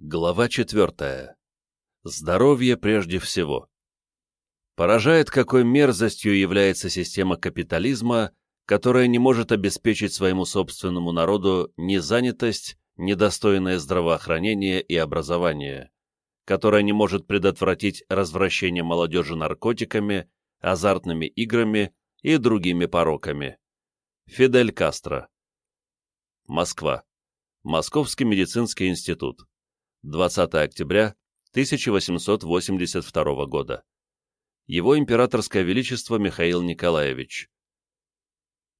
Глава четвертая. Здоровье прежде всего. Поражает, какой мерзостью является система капитализма, которая не может обеспечить своему собственному народу ни занятость, ни достойное здравоохранение и образование, которая не может предотвратить развращение молодежи наркотиками, азартными играми и другими пороками. Фидель Кастро. Москва. Московский медицинский институт. 20 октября 1882 года. Его императорское величество Михаил Николаевич.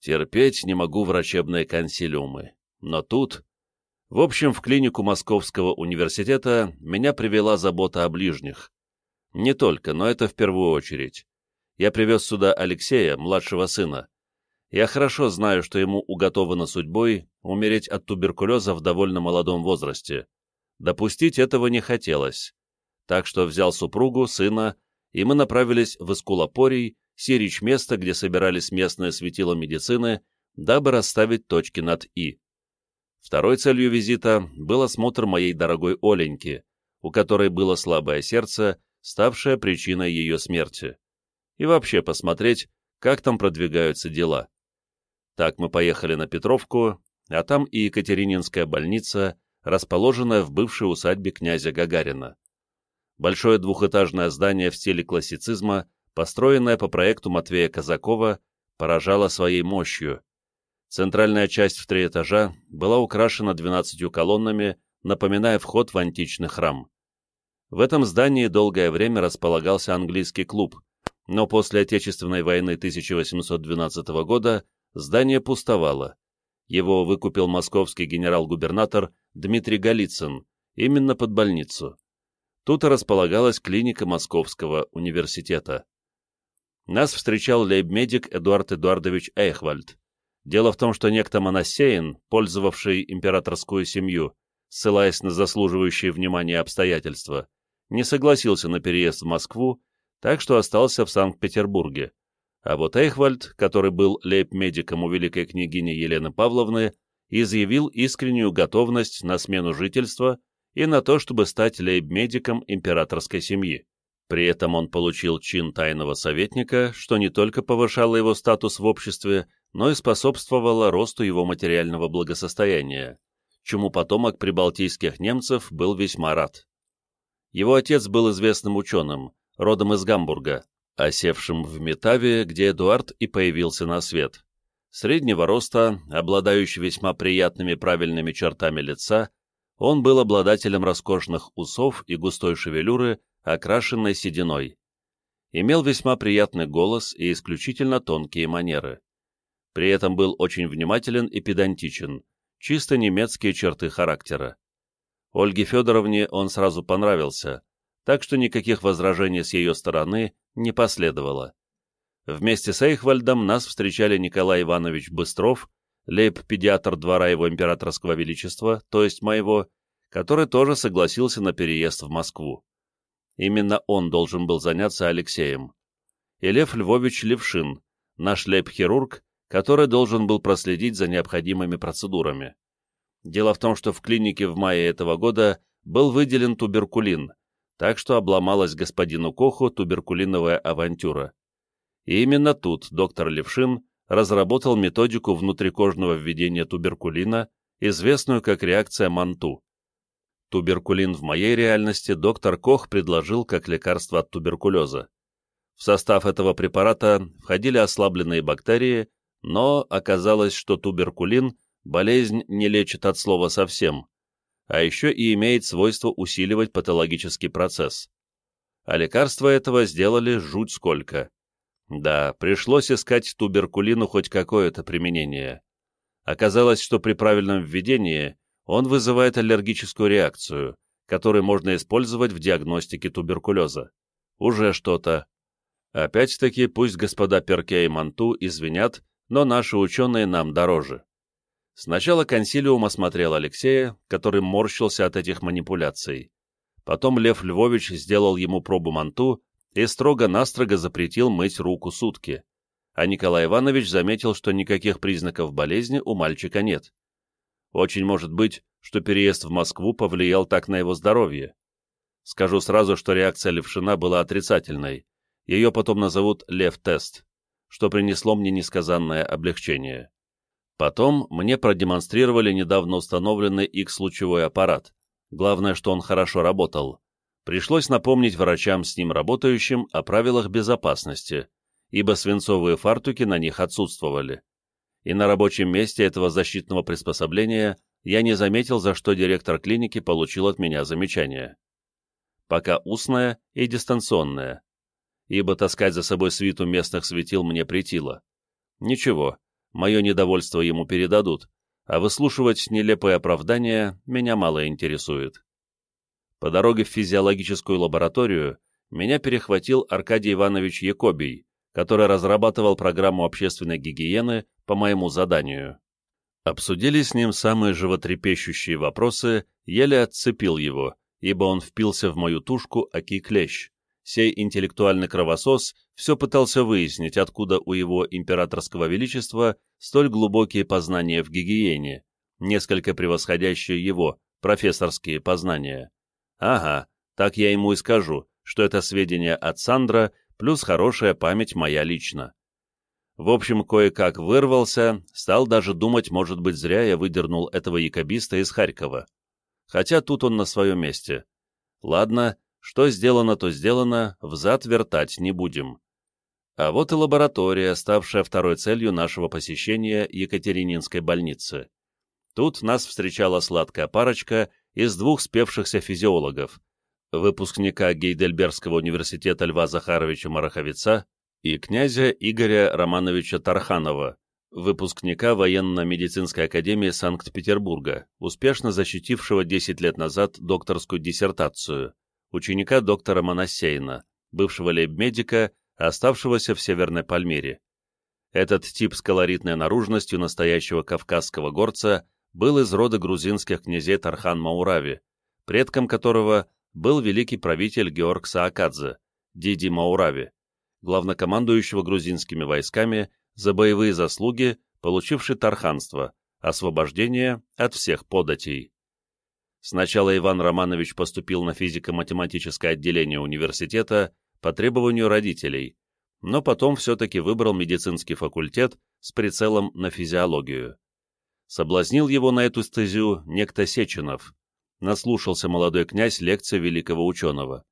Терпеть не могу врачебные консилиумы, но тут... В общем, в клинику Московского университета меня привела забота о ближних. Не только, но это в первую очередь. Я привез сюда Алексея, младшего сына. Я хорошо знаю, что ему уготовано судьбой умереть от туберкулеза в довольно молодом возрасте. Допустить этого не хотелось. Так что взял супругу, сына, и мы направились в Искулапорий, Сирич место, где собирались местные светила медицины, дабы расставить точки над «и». Второй целью визита был осмотр моей дорогой Оленьки, у которой было слабое сердце, ставшее причиной ее смерти. И вообще посмотреть, как там продвигаются дела. Так мы поехали на Петровку, а там и Екатерининская больница, расположенная в бывшей усадьбе князя Гагарина. Большое двухэтажное здание в стиле классицизма, построенное по проекту Матвея Казакова, поражало своей мощью. Центральная часть в три этажа была украшена двенадцатью колоннами, напоминая вход в античный храм. В этом здании долгое время располагался английский клуб, но после Отечественной войны 1812 года здание пустовало, его выкупил московский генерал-губернатор Дмитрий Голицын, именно под больницу. Тут и располагалась клиника Московского университета. Нас встречал лейб-медик Эдуард Эдуардович Эйхвальд. Дело в том, что некто Моносеин, пользовавший императорскую семью, ссылаясь на заслуживающие внимания обстоятельства, не согласился на переезд в Москву, так что остался в Санкт-Петербурге, а вот Эйхвальд, который был лейб-медиком у великой княгини Елены Павловны, изъявил искреннюю готовность на смену жительства и на то, чтобы стать лейб-медиком императорской семьи. При этом он получил чин тайного советника, что не только повышало его статус в обществе, но и способствовало росту его материального благосостояния, чему потомок прибалтийских немцев был весьма рад. Его отец был известным ученым, родом из Гамбурга, осевшим в Метаве, где Эдуард и появился на свет. Среднего роста, обладающий весьма приятными правильными чертами лица, он был обладателем роскошных усов и густой шевелюры, окрашенной сединой. Имел весьма приятный голос и исключительно тонкие манеры. При этом был очень внимателен и педантичен, чисто немецкие черты характера. Ольге Федоровне он сразу понравился, так что никаких возражений с ее стороны не последовало. Вместе с Эйхвальдом нас встречали Николай Иванович Быстров, лейб-педиатр двора его императорского величества, то есть моего, который тоже согласился на переезд в Москву. Именно он должен был заняться Алексеем. И Лев Львович Левшин, наш лейб-хирург, который должен был проследить за необходимыми процедурами. Дело в том, что в клинике в мае этого года был выделен туберкулин, так что обломалась господину Коху туберкулиновая авантюра. И именно тут доктор Левшин разработал методику внутрикожного введения туберкулина, известную как реакция Манту. Туберкулин в моей реальности доктор Кох предложил как лекарство от туберкулеза. В состав этого препарата входили ослабленные бактерии, но оказалось, что туберкулин болезнь не лечит от слова совсем, а еще и имеет свойство усиливать патологический процесс. А лекарства этого сделали жуть сколько. Да, пришлось искать туберкулину хоть какое-то применение. Оказалось, что при правильном введении он вызывает аллергическую реакцию, которую можно использовать в диагностике туберкулеза. Уже что-то. Опять-таки, пусть господа Перке и Манту извинят, но наши ученые нам дороже. Сначала консилиум осмотрел Алексея, который морщился от этих манипуляций. Потом Лев Львович сделал ему пробу манту и строго-настрого запретил мыть руку сутки. А Николай Иванович заметил, что никаких признаков болезни у мальчика нет. Очень может быть, что переезд в Москву повлиял так на его здоровье. Скажу сразу, что реакция Левшина была отрицательной. Ее потом назовут Лев-тест, что принесло мне несказанное облегчение. Потом мне продемонстрировали недавно установленный X-лучевой аппарат. Главное, что он хорошо работал. Пришлось напомнить врачам с ним работающим о правилах безопасности, ибо свинцовые фартуки на них отсутствовали. И на рабочем месте этого защитного приспособления я не заметил, за что директор клиники получил от меня замечание. Пока устное и дистанционное, ибо таскать за собой свиту местных светил мне притило. Ничего, мое недовольство ему передадут, а выслушивать нелепые оправдания меня мало интересует. По дороге в физиологическую лабораторию меня перехватил Аркадий Иванович Якобий, который разрабатывал программу общественной гигиены по моему заданию. Обсудили с ним самые животрепещущие вопросы, еле отцепил его, ибо он впился в мою тушку аки клещ сей интеллектуальный кровосос все пытался выяснить, откуда у его императорского величества столь глубокие познания в гигиене, несколько превосходящие его, профессорские познания. Ага, так я ему и скажу, что это сведения от Сандра плюс хорошая память моя лично. В общем, кое-как вырвался, стал даже думать, может быть, зря я выдернул этого якобиста из Харькова. Хотя тут он на своем месте. Ладно, что сделано, то сделано, взад вертать не будем. А вот и лаборатория, ставшая второй целью нашего посещения Екатерининской больницы. Тут нас встречала сладкая парочка из двух спевшихся физиологов, выпускника Гейдельбергского университета Льва Захаровича Мараховица и князя Игоря Романовича Тарханова, выпускника военно-медицинской академии Санкт-Петербурга, успешно защитившего 10 лет назад докторскую диссертацию ученика доктора Моносейна, бывшего лейб-медика, оставшегося в Северной Пальмире. Этот тип с колоритной наружностью настоящего кавказского горца был из рода грузинских князей Тархан Маурави, предком которого был великий правитель Георг Саакадзе, Диди Маурави, главнокомандующего грузинскими войсками за боевые заслуги, получивший тарханство, освобождение от всех податей. Сначала Иван Романович поступил на физико-математическое отделение университета по требованию родителей, но потом все-таки выбрал медицинский факультет с прицелом на физиологию. Соблазнил его на эту стезю некто Сеченов. Наслушался молодой князь лекции великого ученого.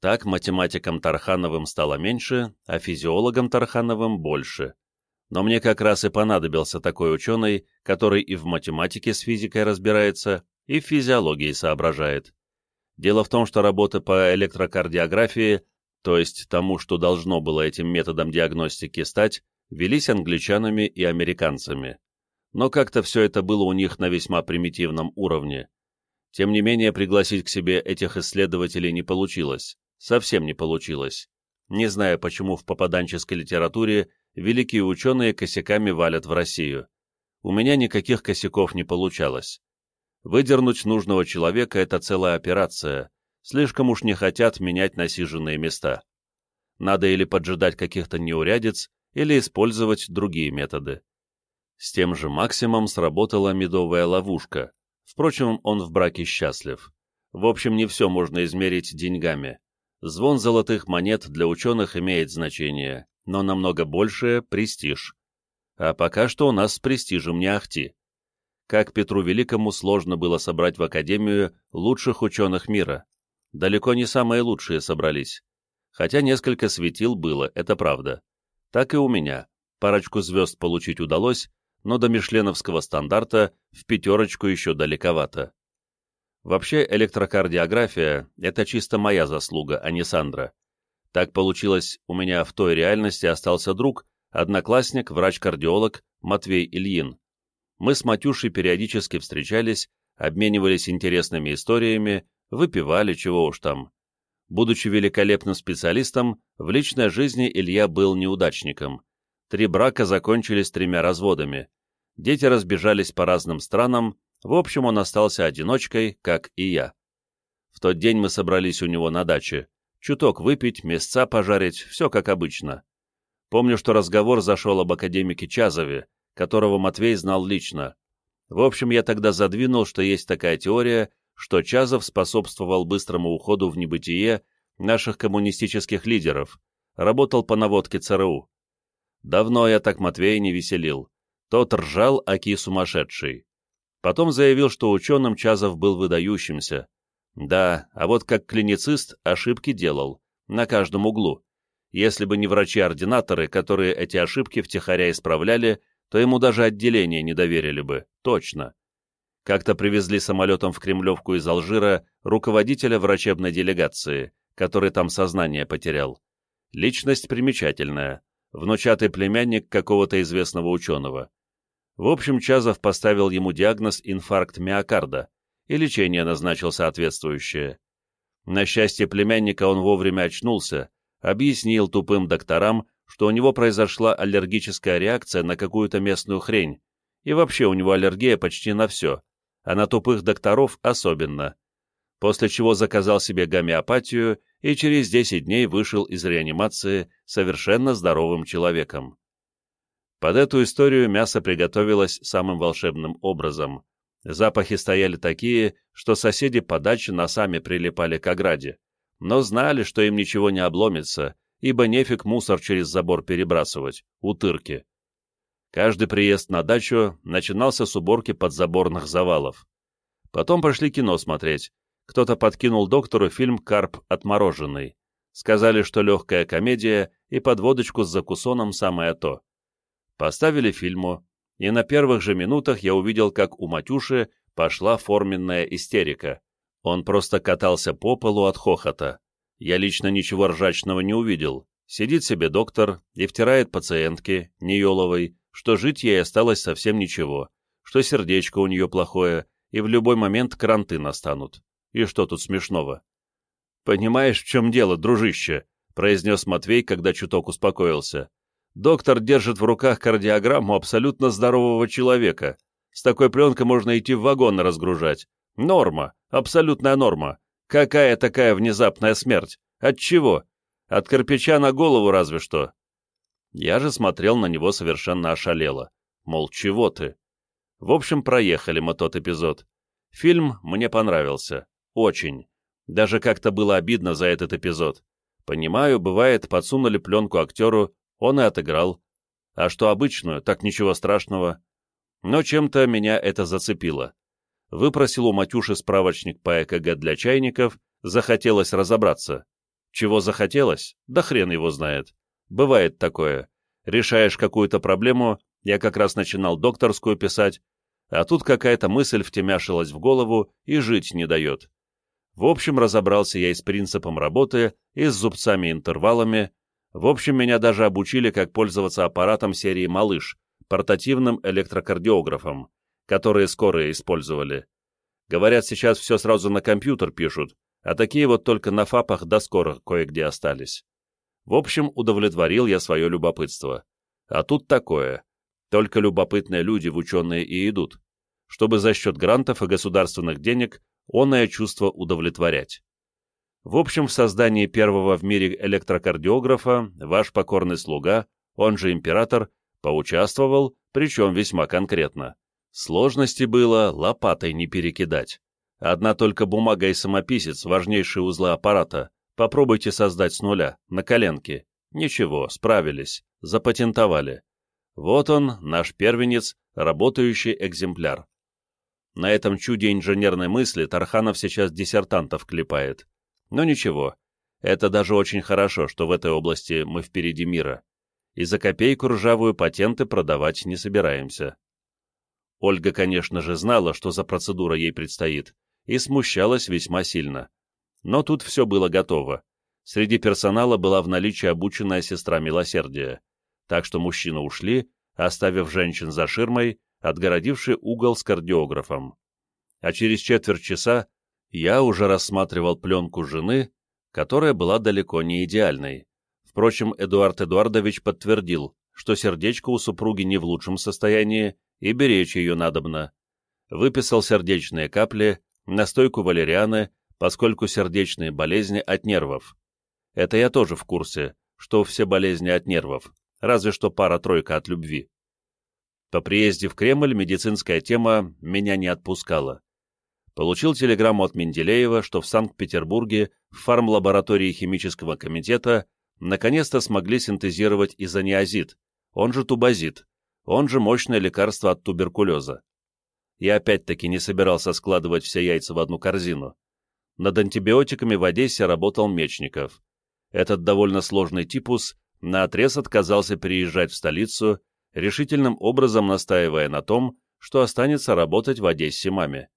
Так математикам Тархановым стало меньше, а физиологам Тархановым больше. Но мне как раз и понадобился такой ученый, который и в математике с физикой разбирается, и в физиологии соображает. Дело в том, что работы по электрокардиографии, то есть тому, что должно было этим методом диагностики стать, велись англичанами и американцами. Но как-то все это было у них на весьма примитивном уровне. Тем не менее, пригласить к себе этих исследователей не получилось. Совсем не получилось. Не знаю, почему в попаданческой литературе великие ученые косяками валят в Россию. У меня никаких косяков не получалось. Выдернуть нужного человека — это целая операция. Слишком уж не хотят менять насиженные места. Надо или поджидать каких-то неурядиц, или использовать другие методы. С тем же Максимом сработала медовая ловушка. Впрочем, он в браке счастлив. В общем, не все можно измерить деньгами. Звон золотых монет для ученых имеет значение, но намного большее — престиж. А пока что у нас с престижем не ахти как Петру Великому сложно было собрать в Академию лучших ученых мира. Далеко не самые лучшие собрались. Хотя несколько светил было, это правда. Так и у меня. Парочку звезд получить удалось, но до мишленовского стандарта в пятерочку еще далековато. Вообще, электрокардиография — это чисто моя заслуга, а не Сандра. Так получилось, у меня в той реальности остался друг, одноклассник, врач-кардиолог Матвей Ильин мы с Матюшей периодически встречались, обменивались интересными историями, выпивали чего уж там. Будучи великолепным специалистом, в личной жизни Илья был неудачником. Три брака закончились тремя разводами. Дети разбежались по разным странам, в общем, он остался одиночкой, как и я. В тот день мы собрались у него на даче. Чуток выпить, мясца пожарить, все как обычно. Помню, что разговор зашел об академике Чазове, которого Матвей знал лично. В общем, я тогда задвинул, что есть такая теория, что Чазов способствовал быстрому уходу в небытие наших коммунистических лидеров, работал по наводке ЦРУ. Давно я так Матвея не веселил. Тот ржал, аки сумасшедший. Потом заявил, что ученым Чазов был выдающимся. Да, а вот как клиницист ошибки делал, на каждом углу. Если бы не врачи-ординаторы, которые эти ошибки втихаря исправляли, то ему даже отделение не доверили бы, точно. Как-то привезли самолетом в Кремлевку из Алжира руководителя врачебной делегации, который там сознание потерял. Личность примечательная, внучатый племянник какого-то известного ученого. В общем, Чазов поставил ему диагноз инфаркт миокарда, и лечение назначил соответствующее. На счастье племянника он вовремя очнулся, объяснил тупым докторам, что у него произошла аллергическая реакция на какую-то местную хрень, и вообще у него аллергия почти на все, а на тупых докторов особенно. После чего заказал себе гомеопатию и через 10 дней вышел из реанимации совершенно здоровым человеком. Под эту историю мясо приготовилось самым волшебным образом. Запахи стояли такие, что соседи по даче носами прилипали к ограде, но знали, что им ничего не обломится, ибо нефиг мусор через забор перебрасывать, утырки. Каждый приезд на дачу начинался с уборки подзаборных завалов. Потом пошли кино смотреть. Кто-то подкинул доктору фильм «Карп отмороженный». Сказали, что легкая комедия и подводочку с закусоном самое то. Поставили фильму, и на первых же минутах я увидел, как у Матюши пошла форменная истерика. Он просто катался по полу от хохота. Я лично ничего ржачного не увидел. Сидит себе доктор и втирает пациентке, Нееловой, что жить ей осталось совсем ничего, что сердечко у нее плохое, и в любой момент кранты настанут. И что тут смешного? «Понимаешь, в чем дело, дружище?» — произнес Матвей, когда чуток успокоился. Доктор держит в руках кардиограмму абсолютно здорового человека. С такой пленкой можно идти в вагон разгружать. Норма, абсолютная норма. Какая такая внезапная смерть? От чего? От кирпича на голову разве что. Я же смотрел на него совершенно ошалело. Мол, чего ты? В общем, проехали мы тот эпизод. Фильм мне понравился. Очень. Даже как-то было обидно за этот эпизод. Понимаю, бывает, подсунули пленку актеру, он и отыграл. А что обычную, так ничего страшного. Но чем-то меня это зацепило. Выпросил у Матюши справочник по ЭКГ для чайников, захотелось разобраться. Чего захотелось? Да хрен его знает. Бывает такое. Решаешь какую-то проблему, я как раз начинал докторскую писать, а тут какая-то мысль втемяшилась в голову и жить не дает. В общем, разобрался я и с принципом работы, и с зубцами-интервалами, в общем, меня даже обучили, как пользоваться аппаратом серии «Малыш», портативным электрокардиографом, которые скорые использовали. Говорят, сейчас все сразу на компьютер пишут, а такие вот только на ФАПах до скорых кое-где остались. В общем, удовлетворил я свое любопытство. А тут такое. Только любопытные люди в ученые и идут, чтобы за счет грантов и государственных денег оное чувство удовлетворять. В общем, в создании первого в мире электрокардиографа ваш покорный слуга, он же император, поучаствовал, причем весьма конкретно. Сложности было лопатой не перекидать. Одна только бумага и самописец, важнейшие узлы аппарата. Попробуйте создать с нуля, на коленке. Ничего, справились, запатентовали. Вот он, наш первенец, работающий экземпляр. На этом чуде инженерной мысли Тарханов сейчас диссертантов клепает. Но ничего, это даже очень хорошо, что в этой области мы впереди мира. И за копейку ржавую патенты продавать не собираемся. Ольга, конечно же, знала, что за процедура ей предстоит, и смущалась весьма сильно. Но тут все было готово. Среди персонала была в наличии обученная сестра милосердия, так что мужчины ушли, оставив женщин за ширмой, отгородивший угол с кардиографом. А через четверть часа я уже рассматривал пленку жены, которая была далеко не идеальной. Впрочем, Эдуард Эдуардович подтвердил, что сердечко у супруги не в лучшем состоянии, и беречь ее надобно. Выписал сердечные капли, настойку валерианы, поскольку сердечные болезни от нервов. Это я тоже в курсе, что все болезни от нервов, разве что пара-тройка от любви. По приезде в Кремль медицинская тема меня не отпускала. Получил телеграмму от Менделеева, что в Санкт-Петербурге в фармлаборатории химического комитета наконец-то смогли синтезировать изониазид, он же тубазид, он же мощное лекарство от туберкулеза. Я опять-таки не собирался складывать все яйца в одну корзину. Над антибиотиками в Одессе работал Мечников. Этот довольно сложный типус наотрез отказался переезжать в столицу, решительным образом настаивая на том, что останется работать в Одессе маме.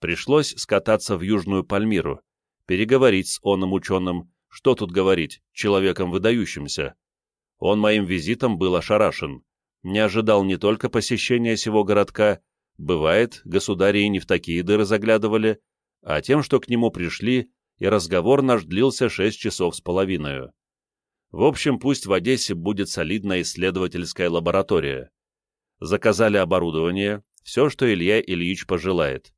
Пришлось скататься в Южную Пальмиру, переговорить с оным ученым, что тут говорить, человеком выдающимся. Он моим визитом был ошарашен, не ожидал не только посещения сего городка, бывает, государи и не в такие дыры заглядывали, а тем, что к нему пришли, и разговор наш длился шесть часов с половиной. В общем, пусть в Одессе будет солидная исследовательская лаборатория. Заказали оборудование, все, что Илья Ильич пожелает,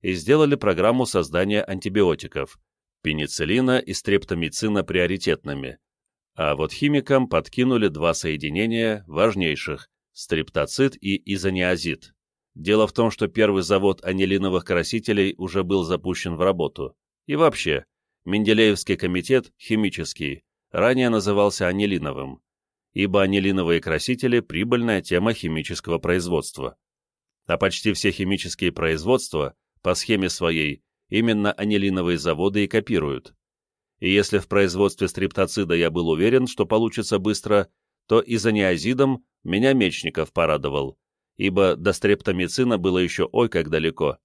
и сделали программу создания антибиотиков, пенициллина и стрептомицина приоритетными. А вот химикам подкинули два соединения, важнейших – стрептоцит и изониазид. Дело в том, что первый завод анилиновых красителей уже был запущен в работу. И вообще, Менделеевский комитет, химический, ранее назывался анилиновым, ибо анилиновые красители – прибыльная тема химического производства. А почти все химические производства, по схеме своей, именно анилиновые заводы и копируют. И если в производстве стриптоцида я был уверен, что получится быстро, то изониазидом меня Мечников порадовал, ибо до стрептомицина было еще ой как далеко.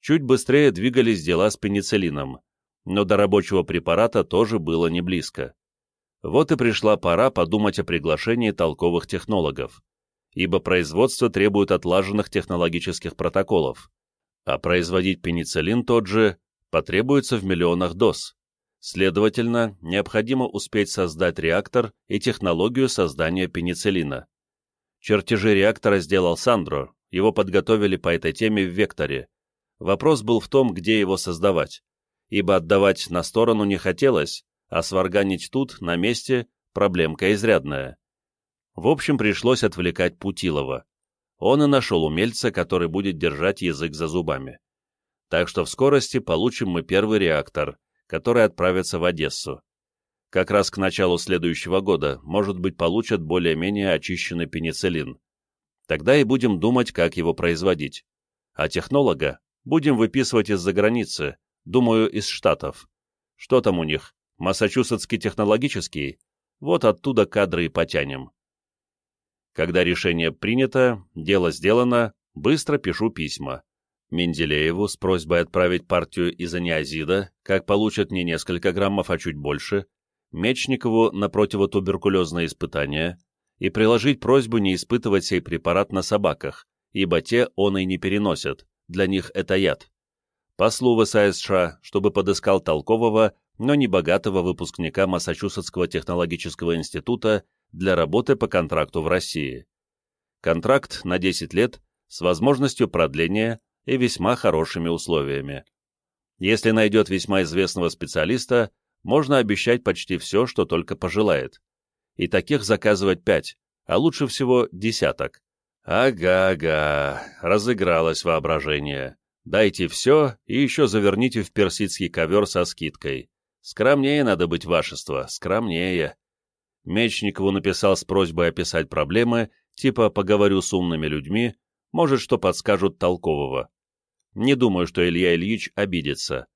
Чуть быстрее двигались дела с пенициллином, но до рабочего препарата тоже было не близко. Вот и пришла пора подумать о приглашении толковых технологов, ибо производство требует отлаженных технологических протоколов, а производить пенициллин тот же потребуется в миллионах доз. Следовательно, необходимо успеть создать реактор и технологию создания пенициллина. Чертежи реактора сделал Сандро, его подготовили по этой теме в Векторе. Вопрос был в том, где его создавать, ибо отдавать на сторону не хотелось, а сварганить тут, на месте, проблемка изрядная. В общем, пришлось отвлекать Путилова. Он и нашел умельца, который будет держать язык за зубами. Так что в скорости получим мы первый реактор, который отправится в Одессу как раз к началу следующего года, может быть, получат более-менее очищенный пенициллин. Тогда и будем думать, как его производить. А технолога будем выписывать из-за границы, думаю, из Штатов. Что там у них? Массачусетский технологический? Вот оттуда кадры и потянем. Когда решение принято, дело сделано, быстро пишу письма. Менделееву с просьбой отправить партию изониазида, как получат не несколько граммов, а чуть больше, Мечникову на противотуберкулезное испытание и приложить просьбу не испытывать сей препарат на собаках, ибо те он и не переносят, для них это яд. Послу ВССШ, чтобы подыскал толкового, но не богатого выпускника Массачусетского технологического института для работы по контракту в России. Контракт на 10 лет с возможностью продления и весьма хорошими условиями. Если найдет весьма известного специалиста, можно обещать почти все, что только пожелает. И таких заказывать пять, а лучше всего десяток. Ага-ага, разыгралось воображение. Дайте все и еще заверните в персидский ковер со скидкой. Скромнее надо быть, вашество, скромнее. Мечникову написал с просьбой описать проблемы, типа «поговорю с умными людьми», может, что подскажут толкового. Не думаю, что Илья Ильич обидится.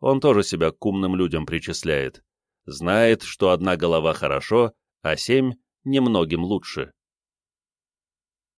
Он тоже себя к умным людям причисляет. Знает, что одна голова хорошо, а семь немногим лучше.